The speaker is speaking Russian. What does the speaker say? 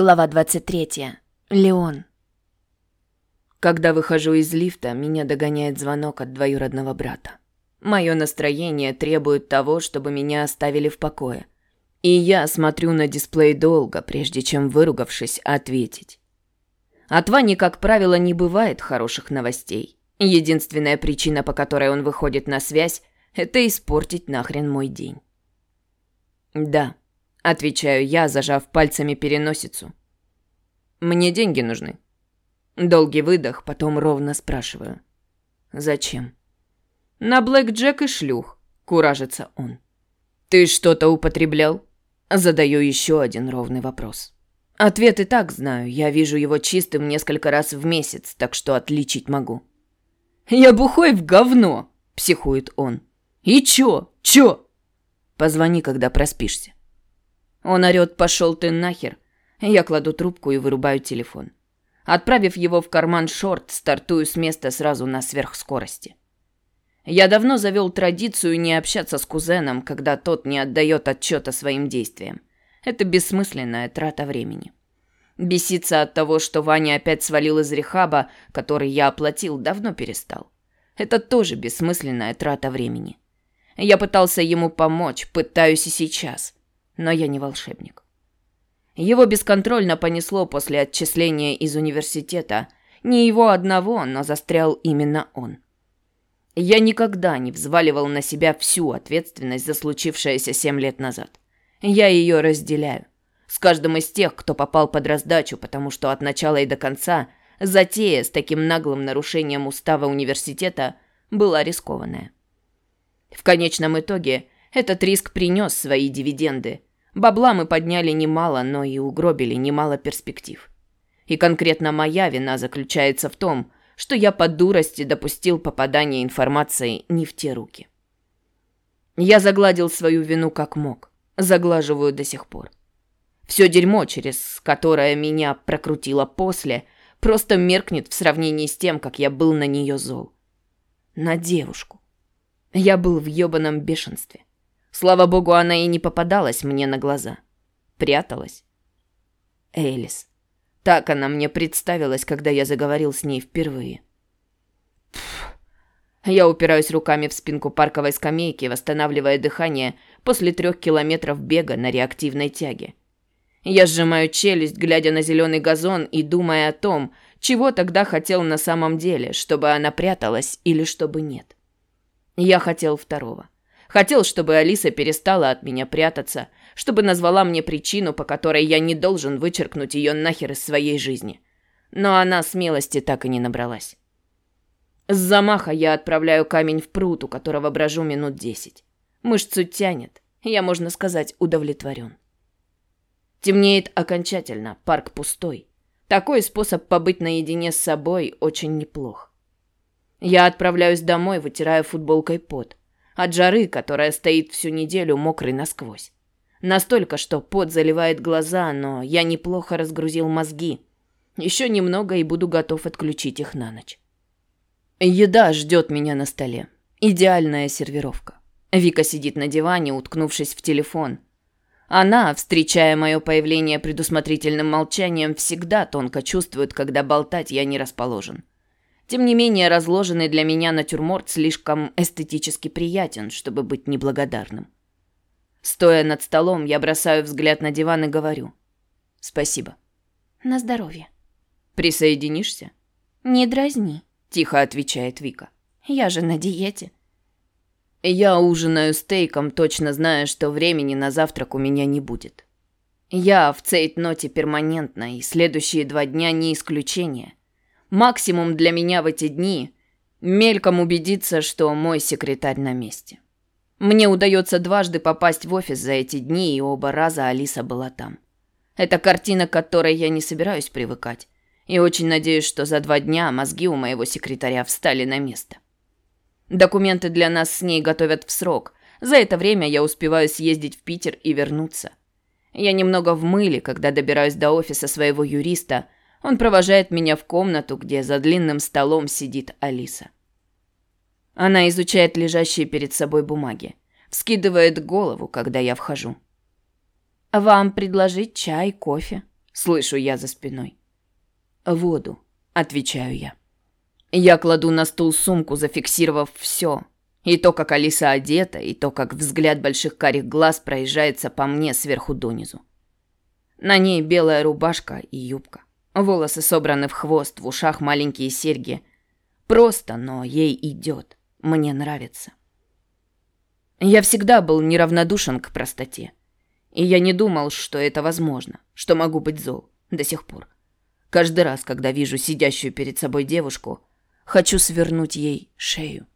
Глава 23. Леон. Когда выхожу из лифта, меня догоняет звонок от двоюродного брата. Мое настроение требует того, чтобы меня оставили в покое. И я смотрю на дисплей долго, прежде чем, выругавшись, ответить. От Вани, как правило, не бывает хороших новостей. Единственная причина, по которой он выходит на связь, это испортить нахрен мой день. Да, Отвечаю я, зажав пальцами переносицу. Мне деньги нужны. Долгий выдох, потом ровно спрашиваю. Зачем? На Блэк Джек и шлюх, куражится он. Ты что-то употреблял? Задаю еще один ровный вопрос. Ответ и так знаю, я вижу его чистым несколько раз в месяц, так что отличить могу. «Я бухой в говно!» – психует он. «И чё? Чё?» «Позвони, когда проспишься». Он орёт «пошёл ты нахер». Я кладу трубку и вырубаю телефон. Отправив его в карман шорт, стартую с места сразу на сверхскорости. Я давно завел традицию не общаться с кузеном, когда тот не отдает отчета своим действиям. Это бессмысленная трата времени. Беситься от того, что Ваня опять свалил из рехаба, который я оплатил, давно перестал. Это тоже бессмысленная трата времени. Я пытался ему помочь, пытаюсь и сейчас но я не волшебник. Его бесконтрольно понесло после отчисления из университета. Не его одного, но застрял именно он. Я никогда не взваливал на себя всю ответственность за случившееся семь лет назад. Я ее разделяю. С каждым из тех, кто попал под раздачу, потому что от начала и до конца затея с таким наглым нарушением устава университета была рискованная. В конечном итоге этот риск принес свои дивиденды – Бабла мы подняли немало, но и угробили немало перспектив. И конкретно моя вина заключается в том, что я по дурости допустил попадание информации не в те руки. Я загладил свою вину как мог. Заглаживаю до сих пор. Все дерьмо, через которое меня прокрутило после, просто меркнет в сравнении с тем, как я был на нее зол. На девушку. Я был в ёбаном бешенстве. Слава богу, она и не попадалась мне на глаза. Пряталась. Элис. Так она мне представилась, когда я заговорил с ней впервые. Пфф. Я упираюсь руками в спинку парковой скамейки, восстанавливая дыхание после трех километров бега на реактивной тяге. Я сжимаю челюсть, глядя на зеленый газон и думая о том, чего тогда хотел на самом деле, чтобы она пряталась или чтобы нет. Я хотел второго. Хотел, чтобы Алиса перестала от меня прятаться, чтобы назвала мне причину, по которой я не должен вычеркнуть ее нахер из своей жизни. Но она смелости так и не набралась. С замаха я отправляю камень в пруд, у которого брожу минут десять. Мышцу тянет. Я, можно сказать, удовлетворен. Темнеет окончательно, парк пустой. Такой способ побыть наедине с собой очень неплох. Я отправляюсь домой, вытирая футболкой пот от жары, которая стоит всю неделю мокрой насквозь. Настолько, что пот заливает глаза, но я неплохо разгрузил мозги. Еще немного и буду готов отключить их на ночь. Еда ждет меня на столе. Идеальная сервировка. Вика сидит на диване, уткнувшись в телефон. Она, встречая мое появление предусмотрительным молчанием, всегда тонко чувствует, когда болтать я не расположен. Тем не менее, разложенный для меня натюрморт слишком эстетически приятен, чтобы быть неблагодарным. Стоя над столом, я бросаю взгляд на диван и говорю. «Спасибо». «На здоровье». «Присоединишься?» «Не дразни», — тихо отвечает Вика. «Я же на диете». Я ужинаю стейком, точно зная, что времени на завтрак у меня не будет. Я в цейтноте перманентно, и следующие два дня не исключение. Максимум для меня в эти дни – мельком убедиться, что мой секретарь на месте. Мне удается дважды попасть в офис за эти дни, и оба раза Алиса была там. Это картина, к которой я не собираюсь привыкать. И очень надеюсь, что за два дня мозги у моего секретаря встали на место. Документы для нас с ней готовят в срок. За это время я успеваю съездить в Питер и вернуться. Я немного в мыле, когда добираюсь до офиса своего юриста – он провожает меня в комнату, где за длинным столом сидит Алиса. Она изучает лежащие перед собой бумаги, вскидывает голову, когда я вхожу. «Вам предложить чай, кофе?» – Слышу я за спиной. Воду, отвечаю я. Я кладу на стул сумку, зафиксировав все. И то, как Алиса одета, и то, как взгляд больших карих глаз проезжается по мне сверху донизу. На ней белая рубашка и юбка. Волосы собраны в хвост, в ушах маленькие серьги. Просто, но ей идет. Мне нравится. Я всегда был неравнодушен к простоте. И я не думал, что это возможно, что могу быть зол до сих пор. Каждый раз, когда вижу сидящую перед собой девушку, хочу свернуть ей шею.